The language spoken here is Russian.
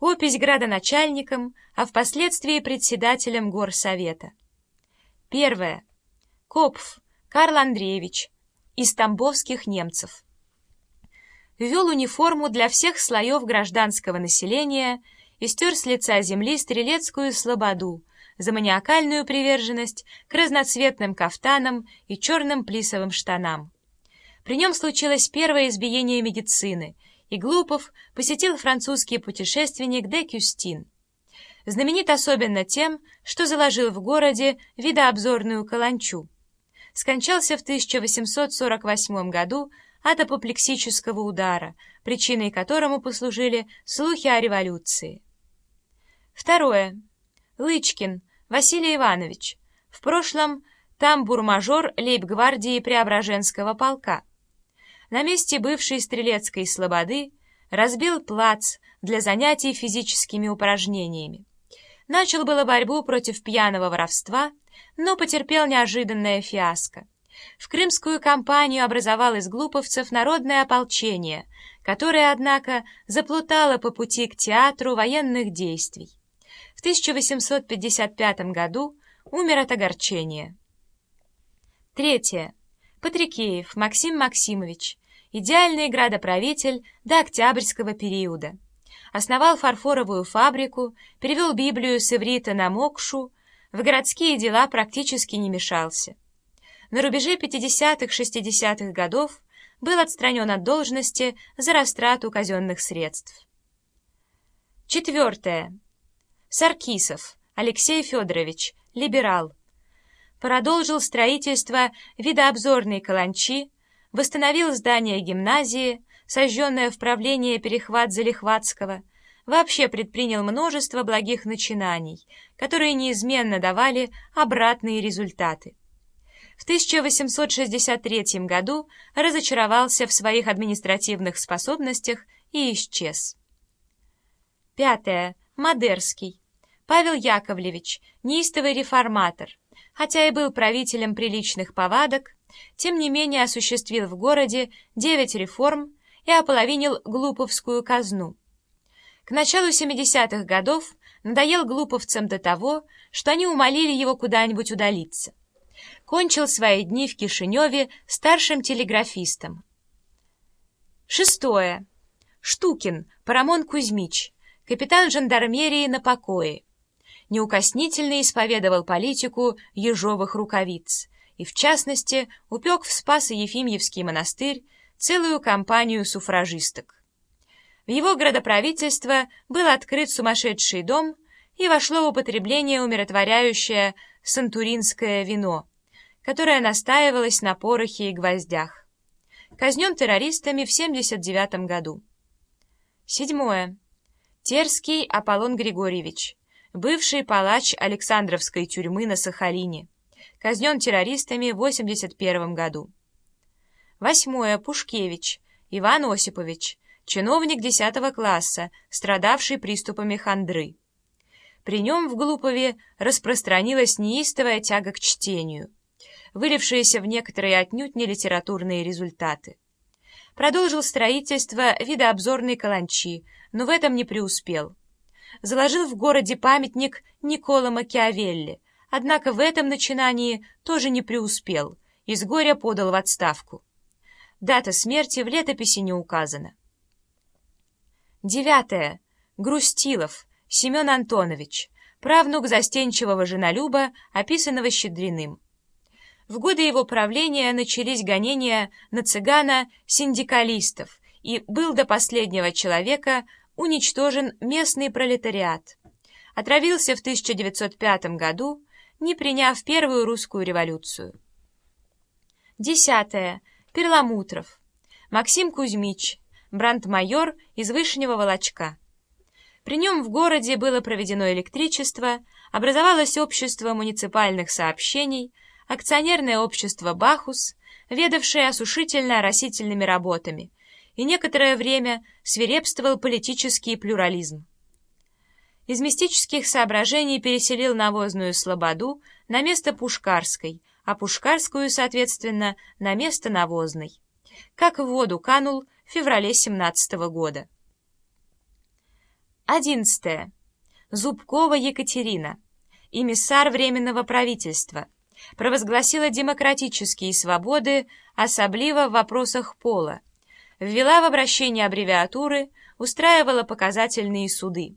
опись градоначальником, а впоследствии председателем горсовета. Первое. Копф Карл Андреевич, из тамбовских немцев. Ввел униформу для всех слоев гражданского населения и стер с лица земли стрелецкую слободу за маниакальную приверженность к разноцветным кафтанам и черным плисовым штанам. При нем случилось первое избиение медицины, и Глупов посетил французский путешественник де Кюстин. Знаменит особенно тем, что заложил в городе видообзорную каланчу. Скончался в 1848 году от апоплексического удара, причиной которому послужили слухи о революции. Второе. Лычкин Василий Иванович, в прошлом тамбур-мажор лейб-гвардии Преображенского полка. На месте бывшей стрелецкой слободы разбил плац для занятий физическими упражнениями. Начал было борьбу против пьяного воровства, но потерпел неожиданное фиаско. В крымскую кампанию образовал из глуповцев народное ополчение, которое, однако, заплутало по пути к театру военных действий. В 1855 году умер от огорчения. Третье. Патрикеев Максим Максимович, идеальный градоправитель до октябрьского периода. Основал фарфоровую фабрику, перевел Библию с иврита на мокшу, в городские дела практически не мешался. На рубеже 50-60-х годов был отстранен от должности за растрату казенных средств. Четвертое. Саркисов Алексей Федорович, либерал. Продолжил строительство видообзорной каланчи, восстановил здание гимназии, сожженное в правлении перехват Залихватского, вообще предпринял множество благих начинаний, которые неизменно давали обратные результаты. В 1863 году разочаровался в своих административных способностях и исчез. Пятое. Мадерский. Павел Яковлевич, неистовый реформатор, хотя и был правителем приличных повадок, тем не менее осуществил в городе девять реформ и ополовинил глуповскую казну. К началу 70-х годов надоел глуповцам до того, что они умолили его куда-нибудь удалиться. Кончил свои дни в Кишиневе старшим телеграфистом. Шестое. Штукин Парамон Кузьмич капитан жандармерии на покое. Неукоснительно исповедовал политику ежовых рукавиц и, в частности, упек в Спасо-Ефимьевский монастырь целую компанию суфражисток. В его градоправительство был открыт сумасшедший дом и вошло в употребление умиротворяющее сантуринское вино, которое настаивалось на порохе и гвоздях. Казнен террористами в 79 году. Седьмое. Терский Аполлон Григорьевич, бывший палач Александровской тюрьмы на Сахалине, казнен террористами в 81 году. Восьмое. Пушкевич Иван Осипович, чиновник 10 класса, страдавший приступами хандры. При нем в Глупове распространилась неистовая тяга к чтению, вылившаяся в некоторые отнюдь не литературные результаты продолжил строительство видообзорной каланчи, но в этом не преуспел. Заложил в городе памятник Никола Макиавелли, однако в этом начинании тоже не преуспел, из горя подал в отставку. Дата смерти в летописи не указана. Девятое. Грустилов Семен Антонович, правнук застенчивого женолюба, описанного Щедриным. В годы его правления начались гонения на цыгана-синдикалистов, и был до последнего человека уничтожен местный пролетариат. Отравился в 1905 году, не приняв первую русскую революцию. Десятое. Перламутров. Максим Кузьмич, брандмайор из Вышнего Волочка. При нем в городе было проведено электричество, образовалось общество муниципальных сообщений – акционерное общество «Бахус», ведавшее осушительно-оросительными работами, и некоторое время свирепствовал политический плюрализм. Из мистических соображений переселил навозную слободу на место Пушкарской, а Пушкарскую, соответственно, на место навозной. Как в воду канул в феврале 17 года. 11. Зубкова Екатерина, эмиссар Временного правительства, провозгласила демократические свободы, особливо в вопросах пола, ввела в обращение аббревиатуры, устраивала показательные суды.